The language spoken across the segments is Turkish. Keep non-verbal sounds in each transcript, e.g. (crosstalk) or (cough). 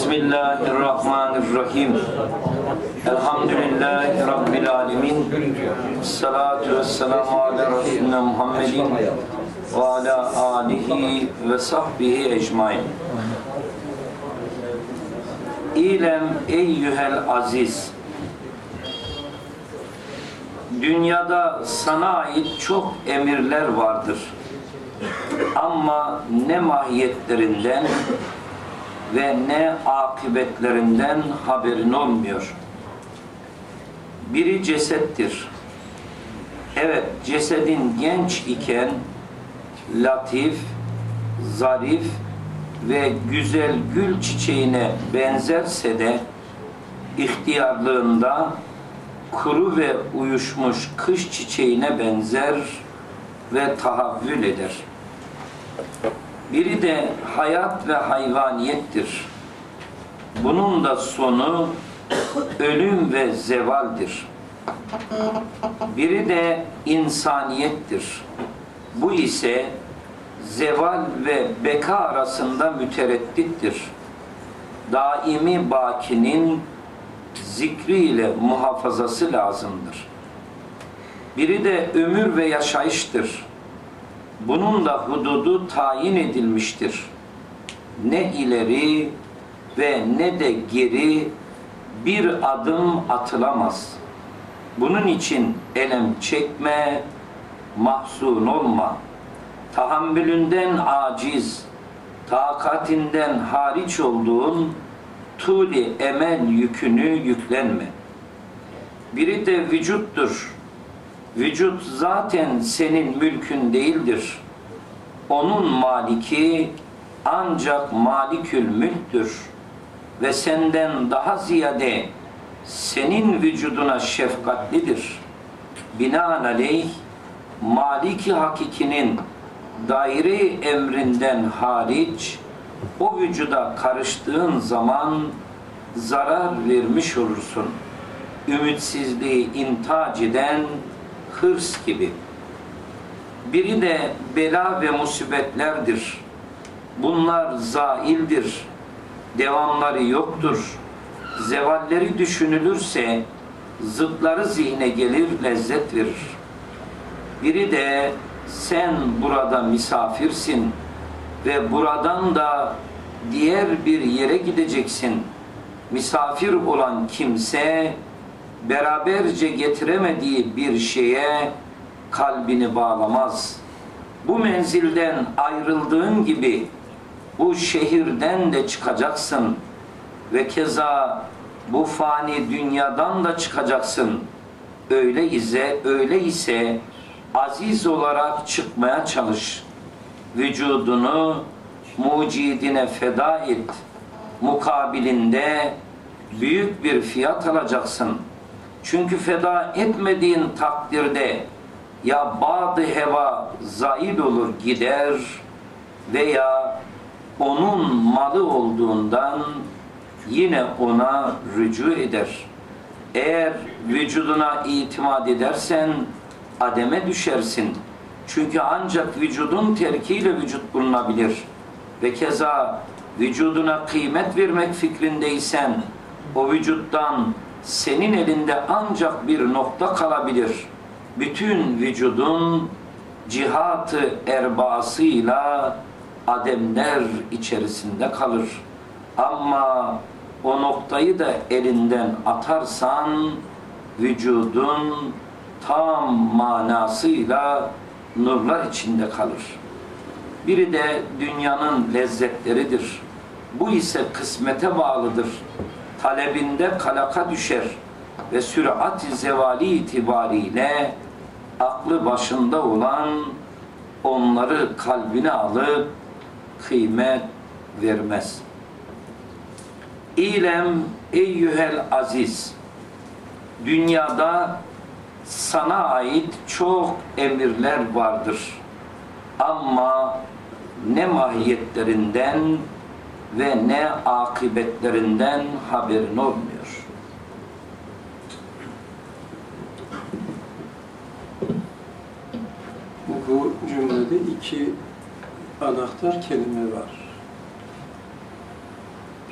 Bismillahirrahmanirrahim. Elhamdülillahi Rabbil alemin. Salatu ve selamu ala Resulüne Muhammedin ve ala alihi ve sahbihi ecmain. İlem eyyühel aziz. Dünyada sana ait çok emirler vardır. Ama ne mahiyetlerinden ve ne akıbetlerinden haberin olmuyor. Biri cesettir. Evet, cesedin genç iken latif, zarif ve güzel gül çiçeğine benzerse de ihtiyarlığında kuru ve uyuşmuş kış çiçeğine benzer ve tahavvül eder. Biri de hayat ve hayvaniyettir. Bunun da sonu ölüm ve zevaldir. Biri de insaniyettir. Bu ise zeval ve beka arasında mütereddittir. Daimi bakinin zikriyle muhafazası lazımdır. Biri de ömür ve yaşayıştır bunun da hududu tayin edilmiştir. Ne ileri ve ne de geri bir adım atılamaz. Bunun için elem çekme, mahzun olma. Tahammülünden aciz, takatinden hariç olduğun tuli emel yükünü yüklenme. Biri de vücuttur Vücut zaten senin mülkün değildir. Onun maliki ancak malikül mülktür. Ve senden daha ziyade senin vücuduna şefkatlidir. Binaenaleyh maliki hakikinin daire emrinden hariç o vücuda karıştığın zaman zarar vermiş olursun. Ümitsizliği intac eden hırs gibi. Biri de bela ve musibetlerdir. Bunlar zaildir. Devamları yoktur. Zevalleri düşünülürse zıtları zihne gelir, lezzet verir. Biri de sen burada misafirsin ve buradan da diğer bir yere gideceksin. Misafir olan kimse beraberce getiremediği bir şeye kalbini bağlamaz. Bu menzilden ayrıldığın gibi bu şehirden de çıkacaksın ve keza bu fani dünyadan da çıkacaksın. Öyle ise, öyle ise aziz olarak çıkmaya çalış. Vücudunu mucidine feda et. Mukabilinde büyük bir fiyat alacaksın.'' Çünkü feda etmediğin takdirde ya badı heva zail olur gider veya onun malı olduğundan yine ona rücu eder. Eğer vücuduna itimat edersen ademe düşersin. Çünkü ancak vücudun terkiyle vücut bulunabilir. Ve keza vücuduna kıymet vermek fikrindeysen o vücuttan senin elinde ancak bir nokta kalabilir. Bütün vücudun cihatı erbasıyla ademler içerisinde kalır. Ama o noktayı da elinden atarsan vücudun tam manasıyla nurlar içinde kalır. Biri de dünyanın lezzetleridir. Bu ise kısmete bağlıdır talebinde kalaka düşer ve sürat-i zevali itibariyle aklı başında olan onları kalbine alıp kıymet vermez. İlem eyyühel aziz dünyada sana ait çok emirler vardır. Ama ne mahiyetlerinden ve ne akıbetlerinden haberin olmuyor. Bu cümlede iki anahtar kelime var.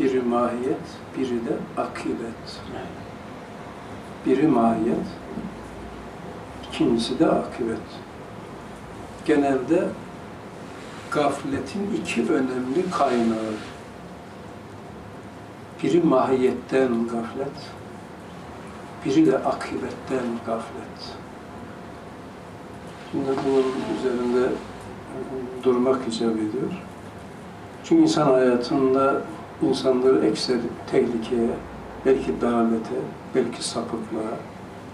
Biri mahiyet, biri de akibet. Biri mahiyet, ikincisi de akibet. Genelde gafletin iki önemli kaynağı. Biri mahiyetten gaflet, biri de akibetten gaflet. Şimdi bunun üzerinde durmak icap ediyor. Çünkü insan hayatında insanları ekser tehlikeye, belki dalalete, belki sapıklığa,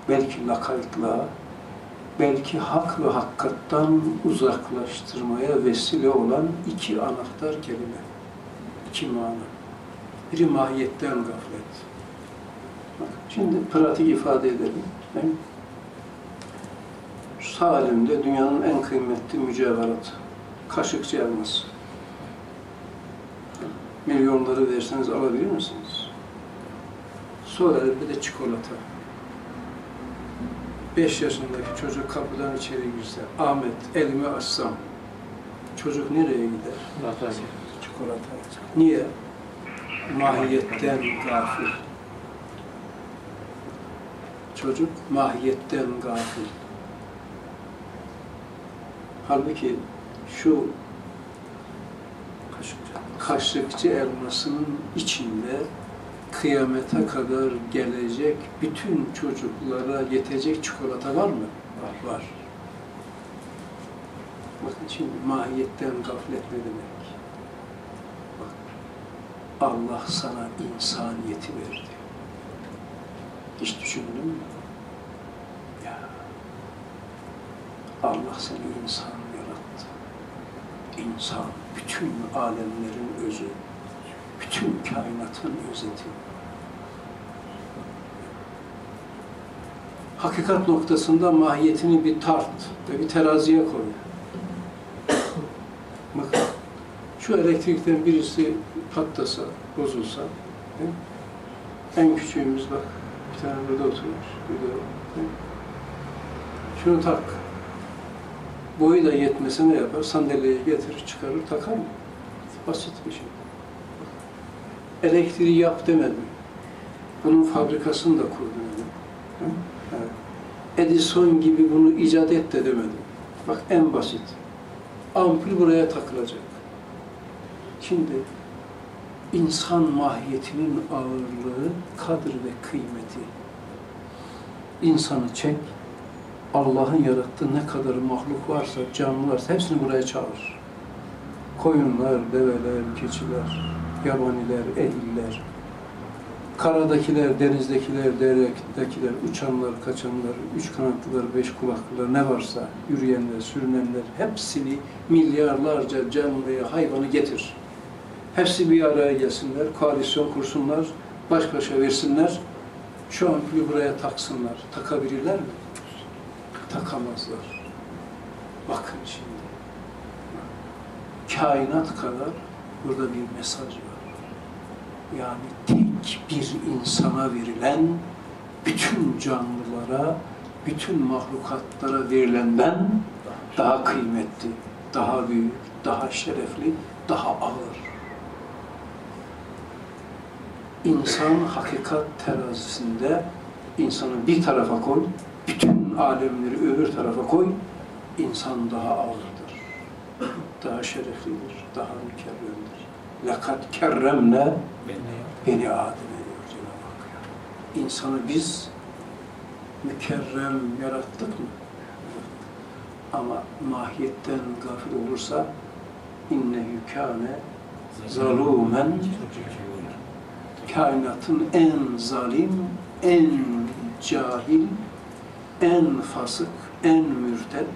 belki lakaytlığa, belki hak ve hakikattan uzaklaştırmaya vesile olan iki anahtar kelime, iki mana. Biri mahiyetten gaflet. Bak, Şimdi pratik ifade edelim. mi? Sağ elimde dünyanın en kıymetli mücevheratı. Kaşıkçı elması. Milyonları verseniz alabilir misiniz? Sol elimde de çikolata. Beş yaşındaki çocuk kapıdan içeri girse, Ahmet elimi açsam, çocuk nereye gider? Çikolata. Niye? Mahiyetten gafil. Çocuk mahiyetten gafil. Halbuki şu kaşıkçı elmasının içinde kıyamete kadar gelecek bütün çocuklara yetecek çikolata var mı? Var. Var. Bakın şimdi mahiyetten gaflet ne demek? Allah sana insaniyeti verdi. Hiç düşündün mü? Ya. Allah seni insan yarattı. İnsan, bütün alemlerin özü, bütün kainatın özeti. Hakikat noktasında mahiyetini bir tart ve bir teraziye koy. Bakın, şu elektrikten birisi patlasa, bozulsa, değil en küçüğümüz bak, bir tane burada oturmuş, burada, değil şunu tak. Boyu da yetmese ne yapar? Sandalyeyi getirir, çıkarır, takar mı? Basit bir şey. Elektriği yap demedim. Bunun fabrikasını da kur demedim. Hı? Evet. Edison gibi bunu icat et de demedim. Bak en basit. Ampul buraya takılacak. Şimdi insan mahiyetinin ağırlığı, kadr ve kıymeti. İnsanı çek, Allah'ın yarattığı ne kadar mahluk varsa, canlı varsa hepsini buraya çağır. Koyunlar, develer, keçiler, yabaniler, ehiller, karadakiler, denizdekiler, deredekiler, uçanlar, kaçanlar, üç kanatlılar, beş kulaklılar ne varsa, yürüyenler, sürünenler hepsini milyarlarca canlıyı, hayvanı getir. Hepsi bir araya gelsinler, koalisyon kursunlar, baş başa versinler, şu ampulü buraya taksınlar. Takabilirler mi? takamazlar. Bakın şimdi. Kainat kadar burada bir mesaj var. Yani tek bir insana verilen bütün canlılara, bütün mahlukatlara verilenden daha kıymetli, daha büyük, daha şerefli, daha ağır. İnsan hakikat terazisinde insanı bir tarafa koy, bütün alemleri öbür tarafa koy, insan daha ağırdır, daha şereflidir, daha mükerremdir. Lakat kerremne beni Adem'e diyor Cenab-ı Hak. İnsanı biz mükerrem yarattık mı? Ama mahiyetten gafil olursa innehu kâne zalumen kainatın en zalim, en cahil, en fasık, en mürted,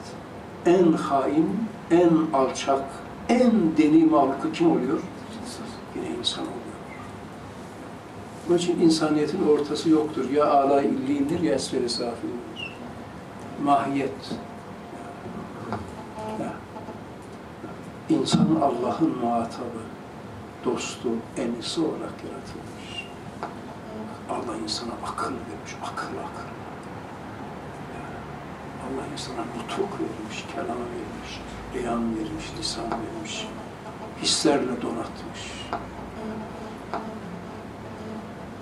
en hain, en alçak, en deni mahluku kim oluyor? Yine insan oluyor. Onun için insaniyetin ortası yoktur. Ya âlâ illiyindir ya esferi safilindir. Mahiyet. İnsan Allah'ın muhatabı, dostu, enisi olarak yaratılmış. Allah insana akıl vermiş, akıl akıl. Allah insana nutuk vermiş, kelam vermiş, beyan vermiş, lisan vermiş, hislerle donatmış.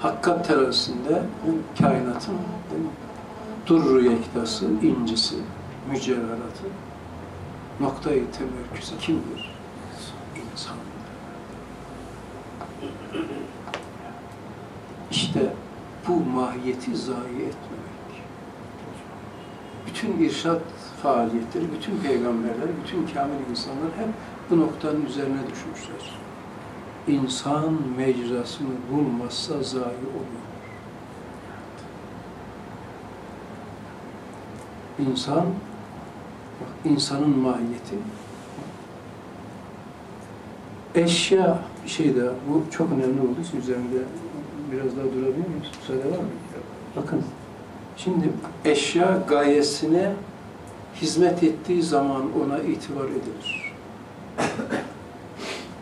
hakikat terazisinde bu kainatın değil mi? durru yektası, incisi, mücevheratı, noktayı temerküzü kimdir? İnsan. İşte bu mahiyeti zayi etmemek. Bütün irşat faaliyetleri, bütün peygamberler, bütün kamil insanlar hep bu noktanın üzerine düşmüşler. İnsan mecrasını bulmazsa zayi oluyor. İnsan, bak, insanın mahiyeti, eşya bir şey daha, bu çok önemli olduğu için üzerinde biraz daha durabilir miyiz? Müsaade var mı? Bakın, şimdi eşya gayesine hizmet ettiği zaman ona itibar edilir.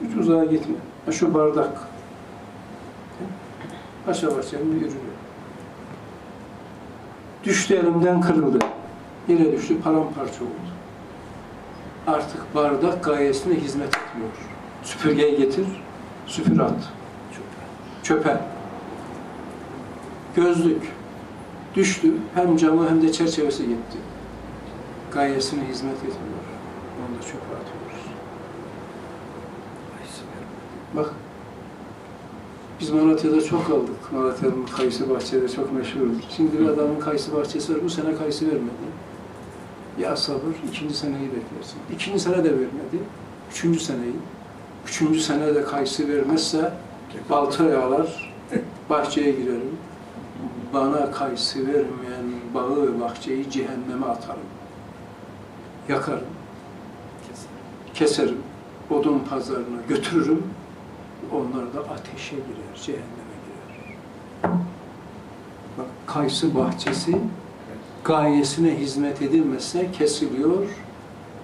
Hiç uzağa gitme. Ha, Şu bardak. Paşa bahçenin bir ürünü. Düştü elimden kırıldı. Yere düştü, paramparça oldu. Artık bardak gayesine hizmet etmiyor. Süpürgeyi getir, süpür at. Çöpe. Gözlük. Düştü, hem camı hem de çerçevesi gitti. Gayesine hizmet etmiyor. Onu da çöpe atıyoruz. Bak, biz Malatya'da çok aldık. Malatya'nın kayısı bahçeleri çok meşhurdur. Şimdi bir adamın kayısı bahçesi var, bu sene kayısı vermedi. Ya sabır, ikinci seneyi beklersin. İkinci sene de vermedi, üçüncü seneyi. Üçüncü sene de kayısı vermezse baltaya alar, bahçeye girerim. Bana kayısı vermeyen bağı, bahçeyi cehenneme atarım. Yakarım, keserim, odun pazarına götürürüm. Onlar da ateşe girer, cehenneme girer. Bak, kayısı bahçesi gayesine hizmet edilmezse kesiliyor,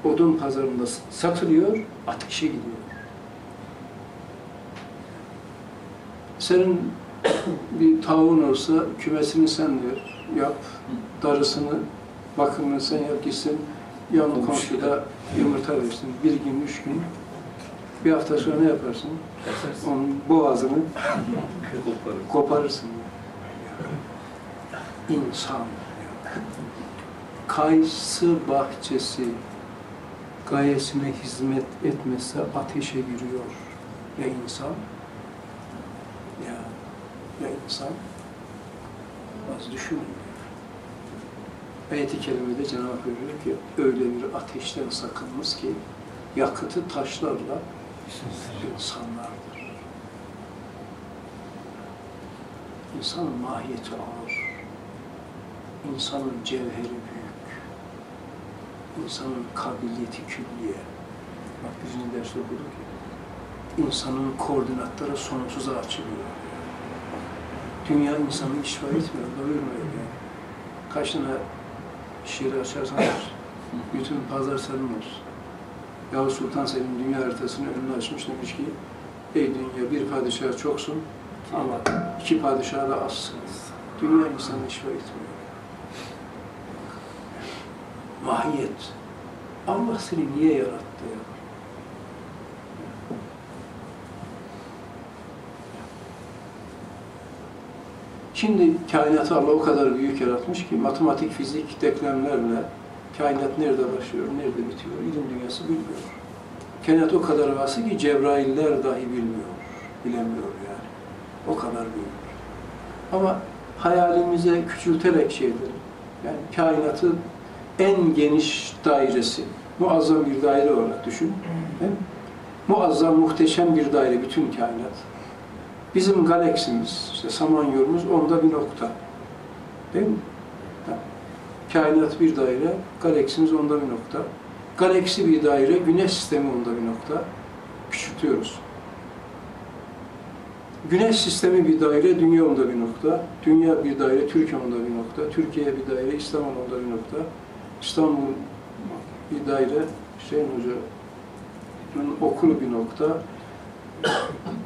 odun pazarında satılıyor, ateşe gidiyor. Senin (coughs) bir tavuğun olsa kümesini sen ver, yap, darısını, bakımını sen yap gitsin, yan komşuda yumurta versin. Bir gün, üç gün, bir hafta sonra ne yaparsın? Onun boğazını koparırsın. İnsan. Kayısı bahçesi gayesine hizmet etmezse ateşe giriyor. Ya insan ya insan az düşünün. Ayet-i Kerime'de Cenab-ı Hak buyuruyor ki öyle bir ateşten sakınmış ki yakıtı taşlarla insanlardır. İnsanın mahiyeti ağır. İnsanın cevheri büyük. İnsanın kabiliyeti külliye. Bak bizim derste okuduk ya. İnsanın koordinatları sonsuza açılıyor. Dünya insanı işva etmiyor, doyurmuyor yani. Kaç tane şiir açarsanız (laughs) bütün pazar senin olsun. Yavuz Sultan Selim dünya haritasını önüne açmış demiş ki Ey dünya bir padişah çoksun ama iki padişah da azsın. Dünya insanı işva etmiyor. Mahiyet. Allah seni niye yarattı ya? Şimdi kainatı Allah o kadar büyük yaratmış ki matematik, fizik denklemlerle kainat nerede başlıyor, nerede bitiyor, ilim dünyası bilmiyor. Kainat o kadar vası ki Cebrailler dahi bilmiyor, bilemiyor yani. O kadar büyük. Ama hayalimize küçülterek şeyleri, yani kainatın en geniş dairesi, muazzam bir daire olarak düşün. Muazzam, muhteşem bir daire bütün kainat. Bizim galaksimiz, işte Samanyolu'muz onda bir nokta. Değil mi? Kainat bir daire, galaksimiz onda bir nokta. Galaksi bir daire, güneş sistemi onda bir nokta. Küçültüyoruz. Güneş sistemi bir daire, dünya onda bir nokta. Dünya bir daire, Türkiye onda bir nokta. Türkiye bir daire, İstanbul onda bir nokta. İstanbul bir daire, Hüseyin Hoca'nın okulu bir nokta.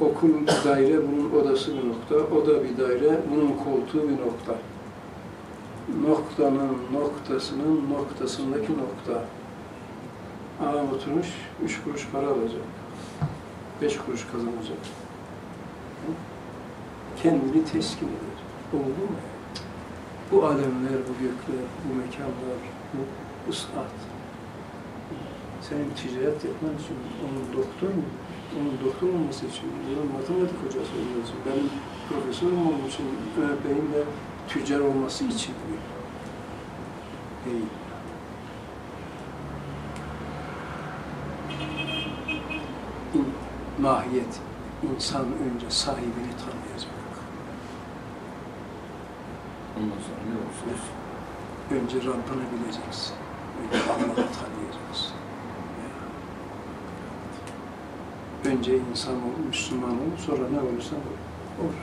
Okul bir daire, bunun odası bir nokta. Oda bir daire, bunun koltuğu bir nokta. Noktanın noktasının noktasındaki nokta. Adam oturmuş, üç kuruş para alacak. Beş kuruş kazanacak. kendini teskin eder. Oldu mu? Bu alemler, bu gökler, bu mekanlar, bu ıslat. Senin ticaret yapman için onun doktor mu? Onun doktor olması için, onun matematik hocası olması için, benim profesörüm olması için, öğretmenin de tüccar olması için? Değil. İn, mahiyet, insan önce sahibini tanıyacak. Ondan sonra ne olursa olsun. Önce Rabbini bileceksin. Önce Allah'ı tanıyacaksın. Önce insan ol, Müslüman ol, sonra ne olursan ol. Olur.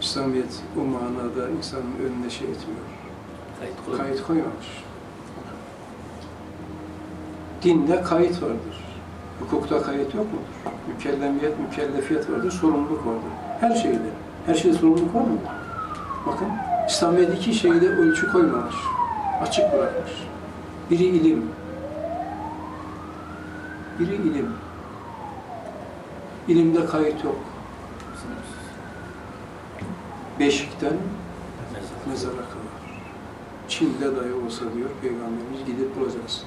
İslamiyet o manada insanın önüne şey etmiyor. Kayıt koy. Kayıt koymamış. Dinde kayıt vardır. Hukukta kayıt yok mudur? Mükellefiyet, mükellefiyet vardır, sorumluluk vardır. Her şeyde. Her şeyde sorumluluk var mı? Bakın, İslamiyet iki şeyde ölçü koymamış. Açık bırakmış. Biri ilim. Biri ilim. İlimde kayıt yok. Beşikten mezara kadar. Çin'de dahi olsa diyor Peygamberimiz gidip bulacaksın.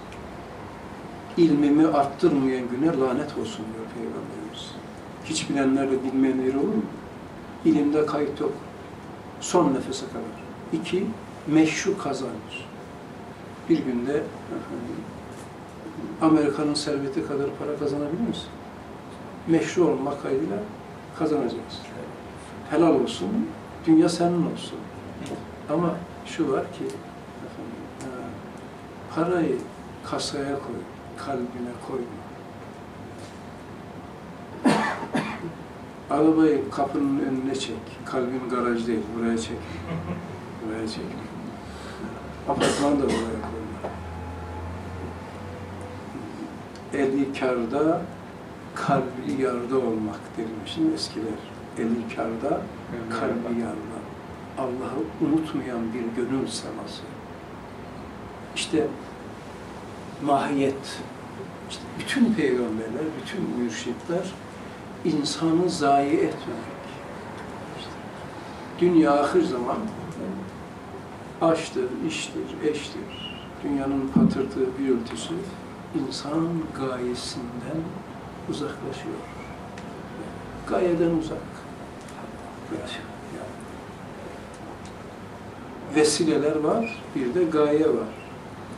İlmimi arttırmayan güne lanet olsun diyor Peygamberimiz. Hiç bilenlerle bilmeyenler olur mu? İlimde kayıt yok. Son nefese kadar. İki, meşru kazanç. Bir günde Amerika'nın serveti kadar para kazanabilir misin? Meşru olmak kaydıyla kazanacaksın. Helal olsun, dünya senin olsun. Ama şu var ki, efendim, e, parayı kasaya koy, kalbine koyma. (coughs) Arabayı kapının önüne çek, kalbin garaj değil, buraya çek. Buraya çek. Apartmanı da buraya koyma. Eli karda, kalbi yarda olmak denilmişti eskiler. Eli karda, kalbi yarda. Allah'ı unutmayan bir gönül seması. İşte mahiyet, işte bütün peygamberler, bütün mürşitler insanı zayi etmemek. İşte dünya ahir zaman açtır, iştir, eştir. Dünyanın patırtı, gürültüsü insan gayesinden uzaklaşıyor. Gayeden uzak. Vesileler var, bir de gaye var.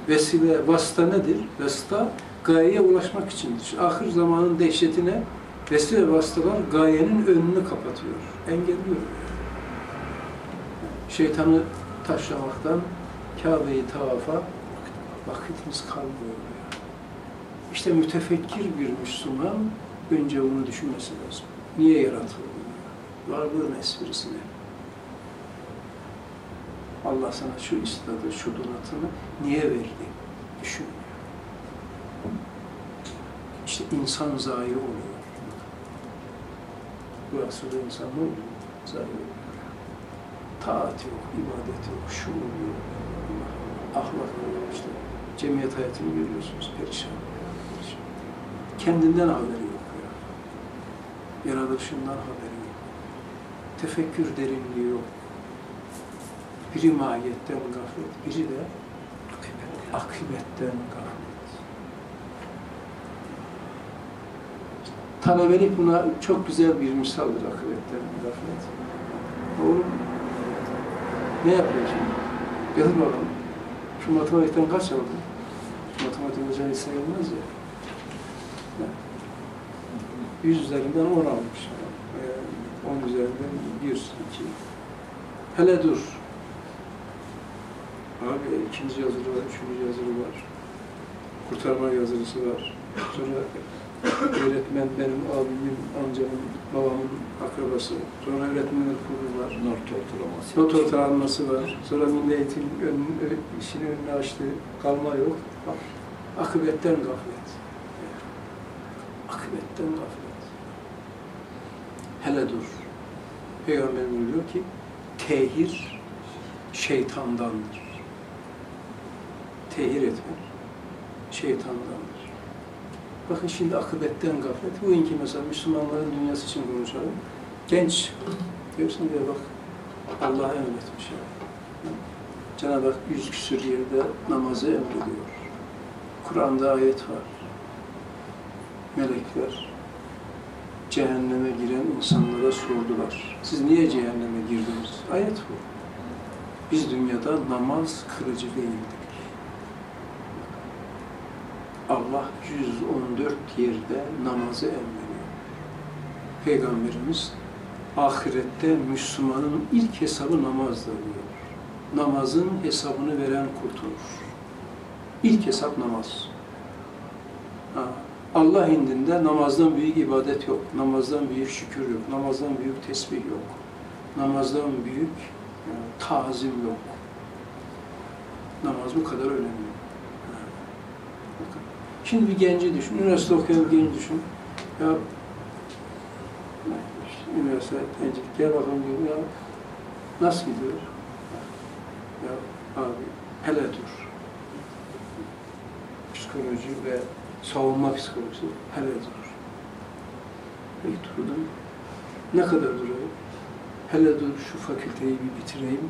Vesile, vasıta nedir? Vasıta gayeye ulaşmak içindir. Şu ahir zamanın dehşetine vesile vasıtalar gayenin önünü kapatıyor, engelliyor. Şeytanı taşlamaktan Kabe'yi tavafa vakitimiz kalmıyor. İşte mütefekkir bir Müslüman önce bunu düşünmesi lazım. Niye yaratıldı? Varlığın esprisine. Allah sana şu istadı, şu donatını niye verdi? Düşün. İşte insan zayi oluyor. Bu asırda insan ne oluyor? Zayi oluyor. Taat yok, ibadet yok, şuur yok, ahlak yok işte. Cemiyet hayatını görüyorsunuz, perişan. Kendinden haberi yok ya. Yaratılışından haberi yok. Tefekkür derinliği yok. Biri mahiyetten gaflet, biri de akıbetten gaflet. Talebelik buna çok güzel bir misaldır akıbetten gaflet. Oğlum ne yapıyorsun? Yazın bakalım. Şu matematikten kaç aldın? Matematik hoca hiç sayılmaz ya. Yüz üzerinden on almış. Ee, on üzerinden yüz, iki. Hele dur. Abi ikinci yazılı var, üçüncü yazılı var. Kurtarma yazılısı var. Sonra öğretmen benim abimin, amcamın, babamın akrabası. Sonra öğretmenler kurulu var. Not ortalaması. Not ortalaması var. Sonra milli eğitim ön, işini önüne açtı. Kalma yok. Akıbetten gaflet. Akıbetten gaflet. Hele dur. Peygamber buyuruyor ki, tehir şeytandandır. Tehir etmek şeytandandır. Bakın şimdi akıbetten gaflet. Bugünkü mesela Müslümanların dünyası için konuşalım. Genç Diyorsun diye bak Allah'a emretmiş ya. Cenab-ı Hak yüz küsür yerde namazı emrediyor. Kur'an'da ayet var. Melekler cehenneme giren insanlara sordular. Siz niye cehenneme girdiniz? Ayet bu. Biz dünyada namaz kılıcı değildik. Allah 114 yerde namazı emrediyor. Peygamberimiz ahirette Müslümanın ilk hesabı namazdır diyor. Namazın hesabını veren kurtulur. İlk hesap namaz. Ha, Allah indinde namazdan büyük ibadet yok. Namazdan büyük şükür yok. Namazdan büyük tesbih yok. Namazdan büyük yani, tazim yok. Namaz bu kadar önemli. Şimdi bir genci düşün, üniversite okuyan bir genci düşün. Ya üniversite genci, gel bakalım diyor ya nasıl gidiyor? Ya abi hele dur. Psikoloji ve savunma psikolojisi hele dur. Peki durdum. Ne kadar durayım? Hele dur şu fakülteyi bir bitireyim.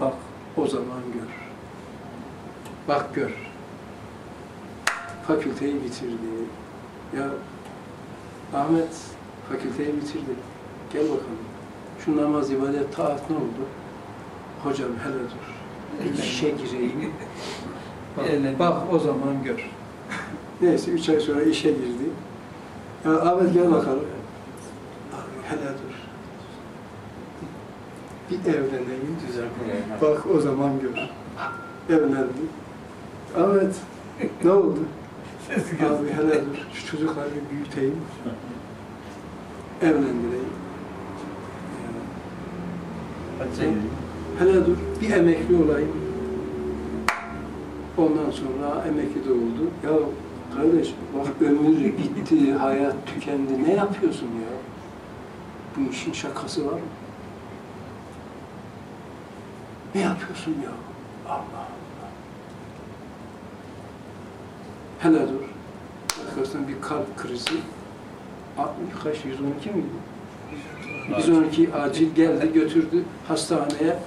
Bak o zaman gör. Bak gör. Fakülteyi bitirdi. Ya Ahmet fakülteyi bitirdi. Gel bakalım. Şu namaz, ibadet, taat ne oldu? Hocam hele dur. Bir işe gireyim. Bak, bak o zaman gör. Neyse üç ay sonra işe girdi. Ya Ahmet gel bakalım. Hele dur. Bir evleneyim. Bak o zaman gör. Evlendi. Ahmet ne oldu? Abi hele dur. Şu çocukları bir büyüteyim. Evlendireyim. Hele dur. Bir emekli olayım. Ondan sonra emekli de oldu. Ya kardeş bak ömür bitti, hayat tükendi. Ne yapıyorsun ya? Bu işin şakası var mı? Ne yapıyorsun ya? Allah Allah. Hele dur. Bakarsan bir kalp krizi. 60 kaç? 112 miydi? 112 acil geldi götürdü hastaneye.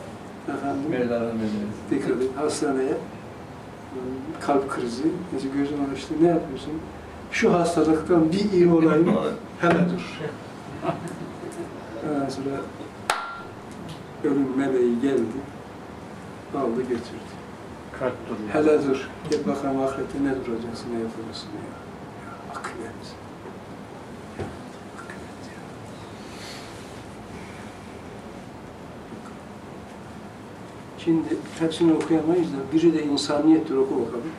Efendim, dikkat edin, hastaneye kalp krizi, neyse gözüm açtı, ne yapıyorsun? Şu hastalıktan bir iyi olayım, hele dur. Ondan sonra ölüm meleği geldi, aldı götürdü. Kalp duruyor. Hele dur, gel bakalım ahirette ne duracaksın, ne yapacaksın ya. ya akıl et. Ya, akıl et ya. Şimdi hepsini okuyamayız da biri de insaniyettir oku bakalım.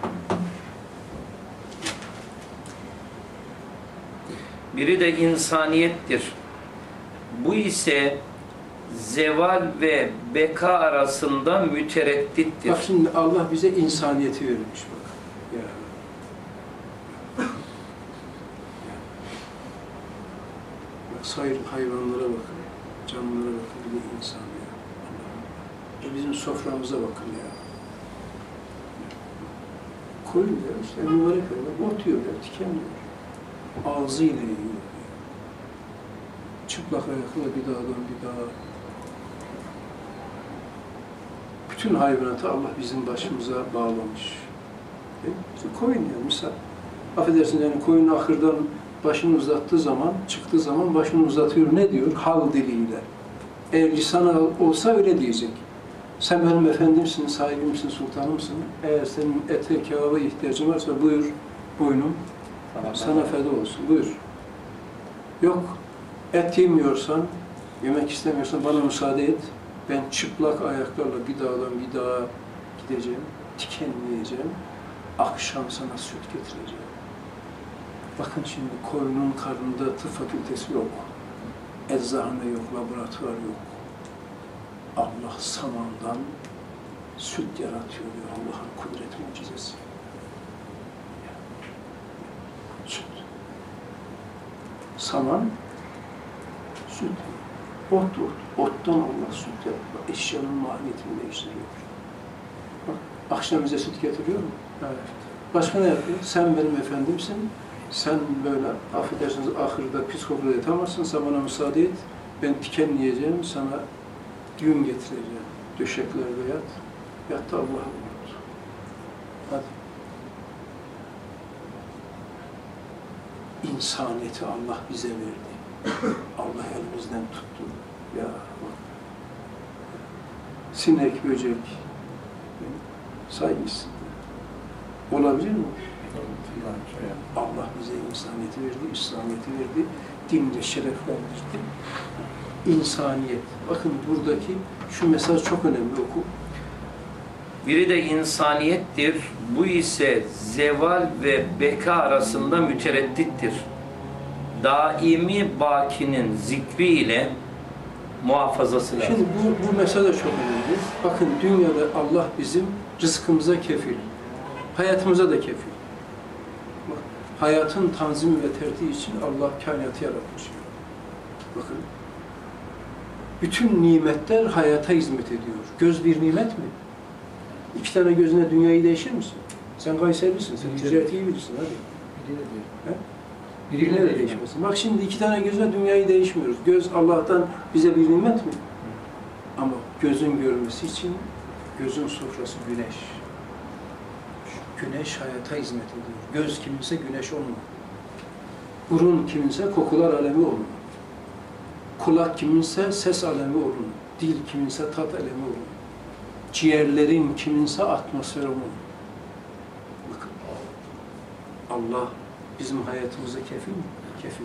Biri de insaniyettir. Bu ise zeval ve beka arasında mütereddittir. Bak şimdi Allah bize insaniyeti vermiş bak. Ya. Bak sayır hayvanlara bakın, canlılara bakın, bir de insan ya. E bizim soframıza bakın ya. Koyun ya işte mübarek hayvan, ot yiyor ya, tiken yiyor. Ağzıyla yiyor. ya. Çıplak ayakla bir dağdan bir dağa bütün hayvanatı Allah bizim başımıza bağlamış. E, İşte koyun yani misal. Affedersiniz yani koyun ahırdan başını uzattığı zaman, çıktığı zaman başını uzatıyor. Ne diyor? Hal diliyle. Eğer lisan olsa öyle diyecek. Sen benim efendimsin, sahibimsin, sultanımsın. Eğer senin ete, kebaba ihtiyacın varsa buyur, boynum sana feda olsun. Buyur. Yok, et yemiyorsan, yemek istemiyorsan bana müsaade et. Ben çıplak ayaklarla bir dağdan bir dağa gideceğim, tikenleyeceğim. Akşam sana süt getireceğim. Bakın şimdi koyunun karnında tıp fakültesi yok. Eczane yok, laboratuvar yok. Allah samandan süt yaratıyor diyor Allah'ın kudret mucizesi. Süt. Saman, süt. Ot, ot. Ottan Allah süt yapıyor. Eşyanın mahiyetini değiştiriyor. Bak, akşam bize süt getiriyor mu? Evet. Başka ne yapıyor? Sen benim efendimsin. Sen böyle affedersiniz ahırda pis kokulu yatamazsın. Sen bana müsaade et. Ben tikenleyeceğim, sana yün getireceğim. Döşeklerde yat, yat da Allah'ı unut. Hadi. İnsaniyeti Allah bize verdi. Allah elimizden tuttu. Ya bak. Sinek, böcek saymışsın. Olabilir mi? Allah bize insaniyeti verdi, İslamiyeti verdi, dinle şereflendirdi. İnsaniyet. Bakın buradaki şu mesaj çok önemli oku. Biri de insaniyettir. Bu ise zeval ve beka arasında mütereddittir. Daimi bakinin zikriyle muhafazası lazım. Şimdi bu, bu mesele çok önemli. Bakın dünyada Allah bizim rızkımıza kefil. Hayatımıza da kefil. Bak, hayatın tanzimi ve tertibi için Allah kainatı yaratmış. Bakın. Bütün nimetler hayata hizmet ediyor. Göz bir nimet mi? İki tane gözüne dünyayı değişir misin? Sen Kayseri'lisin, sen ticareti iyi bilirsin hadi. Biriyle de değişmesin. Bak şimdi iki tane gözle dünyayı değişmiyoruz. Göz Allah'tan bize bir nimet mi? Ama gözün görmesi için gözün sofrası güneş. Güneş hayata hizmet ediyor. Göz kiminse güneş olma. Burun kiminse kokular alemi olun. Kulak kiminse ses alemi olun. Dil kiminse tat alemi olun. Ciğerlerin kiminse atmosfer olun. Bakın. Allah bizim hayatımıza kefil mi? Kefil.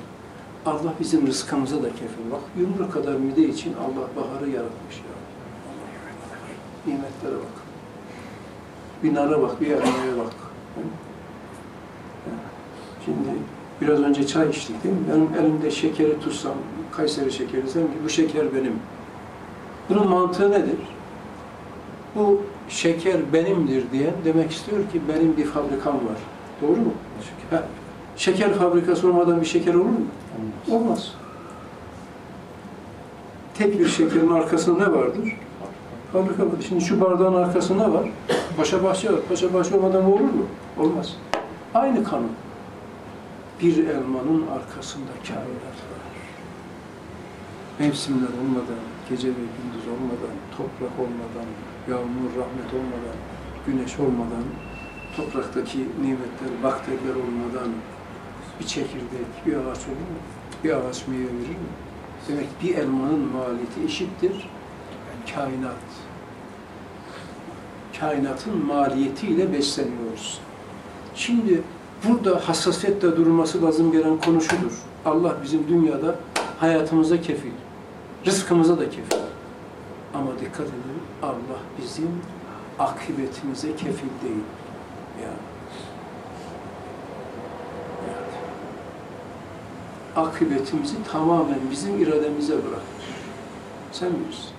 Allah bizim rızkımıza da kefil. Bak yumru kadar mide için Allah baharı yaratmış ya. Nimetlere bak. Bir nara bak, bir elmaya bak. Şimdi biraz önce çay içtik değil mi? Benim elimde şekeri tutsam, Kayseri şekeri desem ki bu şeker benim. Bunun mantığı nedir? Bu şeker benimdir diye demek istiyor ki benim bir fabrikam var. Doğru mu? Ha, şeker fabrikası olmadan bir şeker olur mu? Olmaz. Tek bir şekerin arkasında ne vardır? Fabrika var. Şimdi şu bardağın arkasında var? Paşa bahçe var. Paşa bahçe olmadan bu olur mu? Olmaz. Aynı kanun. Bir elmanın arkasında kainat var. Mevsimler olmadan, gece ve gündüz olmadan, toprak olmadan, yağmur, rahmet olmadan, güneş olmadan, topraktaki nimetler, bakteriler olmadan bir çekirdek, bir ağaç olur mu? Bir ağaç meyve verir mi? Demek bir elmanın maliyeti eşittir kainat. Kainatın maliyetiyle besleniyoruz. Şimdi burada hassasiyetle durulması lazım gelen konu şudur. Allah bizim dünyada hayatımıza kefil, rızkımıza da kefil. Ama dikkat edin, Allah bizim akıbetimize kefil değil. Yani. Evet. Akıbetimizi tamamen bizim irademize bırakmış. Sen bilirsin.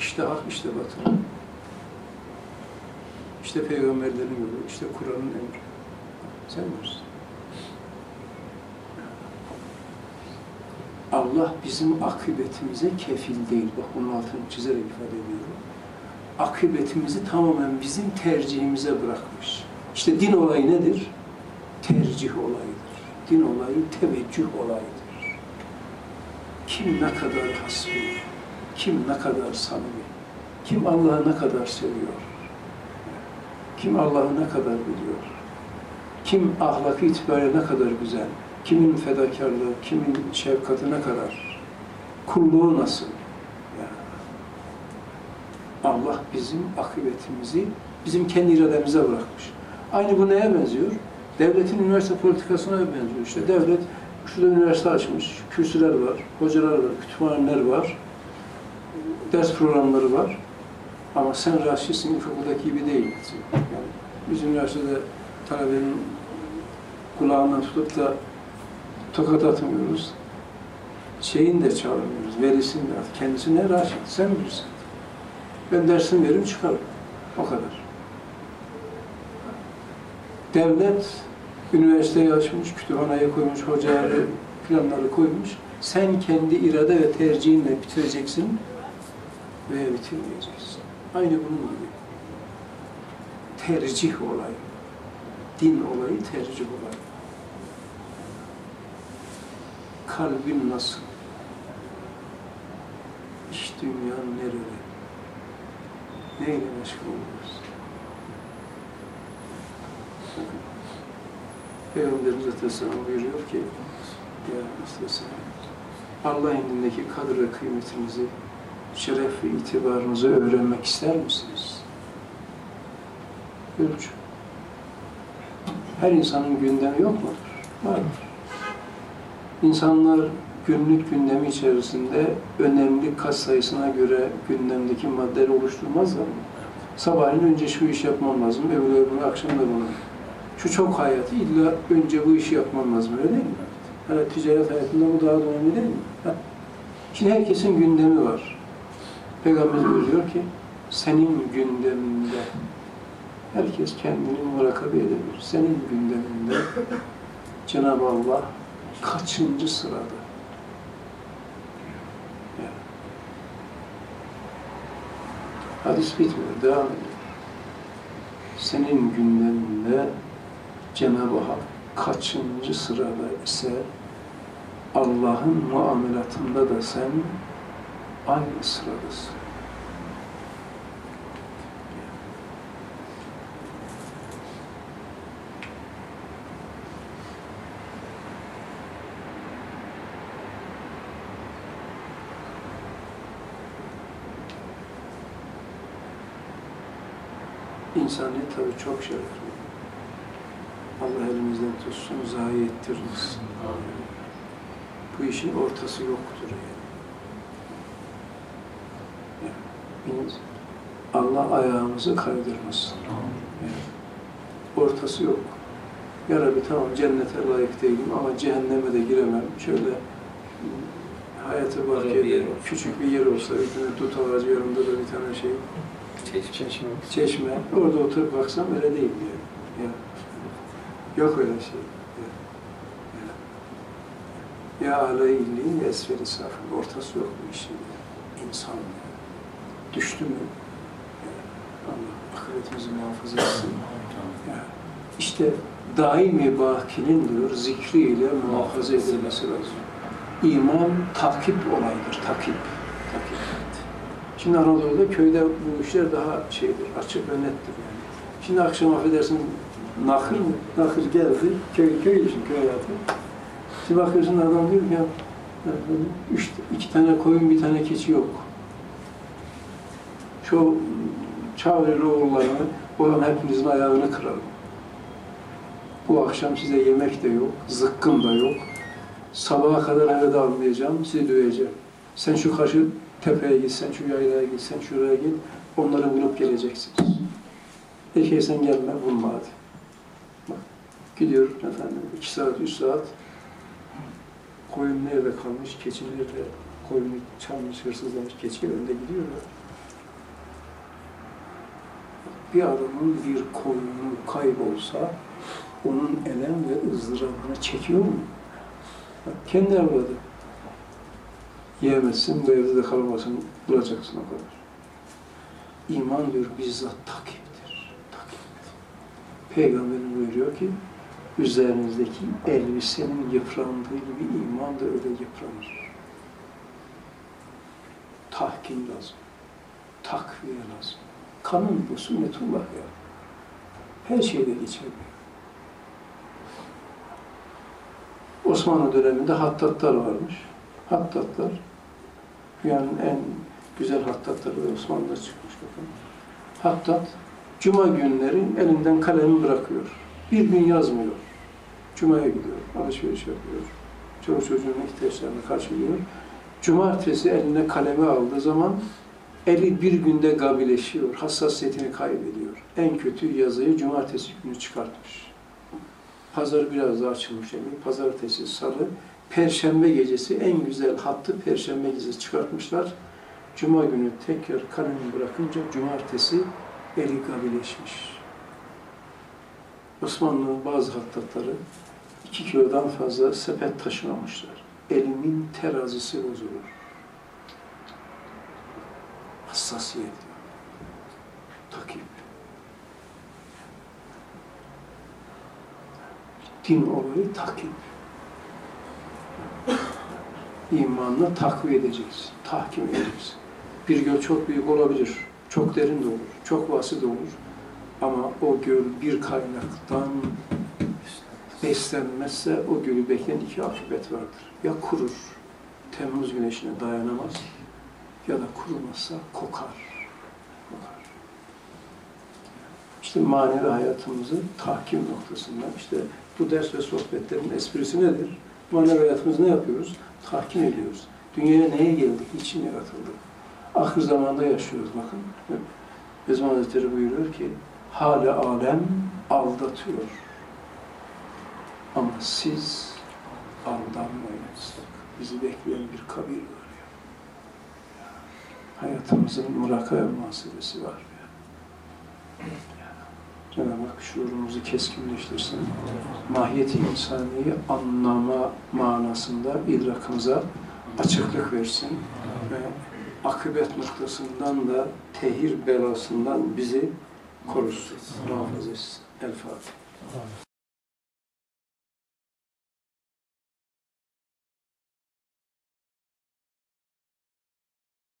İşte hak, işte batıl. İşte peygamberlerin yolu, işte Kur'an'ın emri. Sen bilirsin. Allah bizim akıbetimize kefil değil. Bak bunun altını çizerek ifade ediyorum. Akıbetimizi tamamen bizim tercihimize bırakmış. İşte din olayı nedir? Tercih olayıdır. Din olayı teveccüh olayıdır. Kim ne kadar hasbi, kim ne kadar samimi, kim Allah'ı ne kadar seviyor, kim Allah'ı ne kadar biliyor, kim ahlakı itibariyle ne kadar güzel, kimin fedakarlığı, kimin şefkati ne kadar, kulluğu nasıl? Allah bizim akıbetimizi bizim kendi irademize bırakmış. Aynı bu neye benziyor? Devletin üniversite politikasına benziyor. İşte devlet şurada üniversite açmış, kürsüler var, hocalar var, kütüphaneler var, ders programları var. Ama sen raşitsin, ilkokuldaki gibi değilsin. Yani biz üniversitede talebenin kulağından tutup da tokat atmıyoruz. Şeyini de çağırmıyoruz, velisini de at. Kendisi ne raşit, sen bilirsin. Ben dersim veririm çıkarım. O kadar. Devlet üniversiteyi açmış, kütüphaneye koymuş, hocaları, planları koymuş. Sen kendi irade ve tercihinle bitireceksin veya bitirmeyeceksin. Aynı bunun gibi. Tercih olayı. Din olayı tercih olayı. Kalbin nasıl? dünya nerede? Neyle meşgul? Bakın, Peygamberimiz Aleyhisselam buyuruyor ki, Allah indindeki kadir ve kıymetinizi, şeref ve itibarınızı öğrenmek ister misiniz? Ölçü. Her insanın gündemi yok mudur? Vardır. İnsanlar günlük gündemi içerisinde önemli kas sayısına göre gündemdeki maddeleri oluşturmazlar mı? Sabahleyin önce şu iş yapmam lazım, öbür öbür akşam da bunu. Şu çok hayatı illa önce bu işi yapmam lazım, öyle değil mi? Hani ticaret hayatında bu daha da önemli değil mi? Ha. Şimdi herkesin gündemi var. Peygamber buyuruyor ki, senin gündeminde herkes kendini murakabe edebilir. Senin gündeminde Cenab-ı Allah kaçıncı sırada? Yani. Hadis bitmiyor, devam ediyor. Senin gündeminde Cenab-ı Hak kaçıncı sırada ise Allah'ın muamelatında da sen aynı sıradasın. İnsaniyet tabii çok şerefli. Allah elimizden tutsun, zayi ettirmesin. Bu işin ortası yoktur yani. yani Allah ayağımızı kaydırmasın. Yani ortası yok. Ya Rabbi tamam cennete layık değilim ama cehenneme de giremem. Şöyle hayatı olsun. Küçük bir yer olsa, bir tane dut ağacı yanında da bir tane şey, Çeşme. çeşme. Orada oturup baksam öyle değil diyor. Ya. Yok öyle şey. Ya, ala illiğin esferi safın. Ortası yok bu işin. İnsan düştü mü? Allah ahiretimizi muhafaza etsin. İşte daimi bakinin diyor zikriyle muhafaza edilmesi lazım. İman takip olayıdır, takip. takip. Şimdi Anadolu'da köyde bu işler daha şeydir, açık ve nettir yani. Şimdi akşam affedersin nakır mı? Nakır geldi, köy, köy için köy hayatı. Şimdi bakıyorsun adam diyor ki üç, iki tane koyun, bir tane keçi yok. Şu Çağrı'lı oğullarını, olan hepinizin ayağını kırarım. Bu akşam size yemek de yok, zıkkım da yok. Sabaha kadar eve de almayacağım, sizi döveceğim. Sen şu karşı tepeye git, sen şu yaylaya git, şuraya git. Onları bulup geleceksiniz. Sen gelme, bulma hadi. Bak, gidiyor efendim, iki saat, üç saat. Koyun nerede kalmış, keçi nerede? Koyunu çalmış, hırsızlamış, keçi önünde gidiyorlar. Bir adamın bir koyunu kaybolsa, onun elem ve ızdırabını çekiyor mu? Bak, kendi evladı. Yiyemezsin, bu evde de kalmasın, bulacaksın o kadar. İman diyor bizzat takiptir. Takip. Peygamberin buyuruyor ki, üzerinizdeki elbisenin yıprandığı gibi iman da öyle yıpranır. Tahkim lazım. Takviye lazım. Kanun bu, sünnetullah ya. Her şeyde geçerli. Osmanlı döneminde hattatlar varmış. Hattatlar, dünyanın en güzel hattatları da Osmanlı'da çıkmış bakın. Hattat, cuma günleri elinden kalemi bırakıyor. Bir gün yazmıyor. Cuma'ya gidiyor, alışveriş yapıyor. Çoluk çocuğun ihtiyaçlarını karşılıyor. Cumartesi eline kalemi aldığı zaman eli bir günde gabileşiyor, hassasiyetini kaybediyor. En kötü yazıyı cumartesi günü çıkartmış. Pazar biraz daha açılmış eli, pazartesi, salı, perşembe gecesi en güzel hattı perşembe gecesi çıkartmışlar. Cuma günü tekrar kalemi bırakınca cumartesi eli gabileşmiş. Osmanlı'nın bazı hattatları iki kilodan fazla sepet taşımamışlar. Elimin terazisi bozulur. Hassasiyet. Takip. Din olayı takip. İmanla takviye edeceksin, tahkim edeceksin. Bir göl çok büyük olabilir, çok derin de olur, çok basit de olur. Ama o göl bir kaynaktan beslenmezse o gölü bekleyen iki akıbet vardır. Ya kurur, Temmuz güneşine dayanamaz ya da kurumazsa kokar. İşte manevi hayatımızı tahkim noktasından işte bu ders ve sohbetlerin esprisi nedir? Manevi hayatımızı ne yapıyoruz? Tahkim ediyoruz. Dünyaya neye geldik? Niçin yaratıldık? Ahir zamanda yaşıyoruz bakın. Bezman Hazretleri buyuruyor ki hala alem aldatıyor. Ama siz aldanmayınız. Bizi bekleyen bir kabir var ya. Hayatımızın murakabe muhasebesi var ya. Cenab-ı Hak şuurumuzu keskinleştirsin. Mahiyeti insaniyi anlama manasında idrakımıza açıklık versin. Ve akıbet noktasından da tehir belasından bizi korusun. Muhafaza etsin. El Fatiha.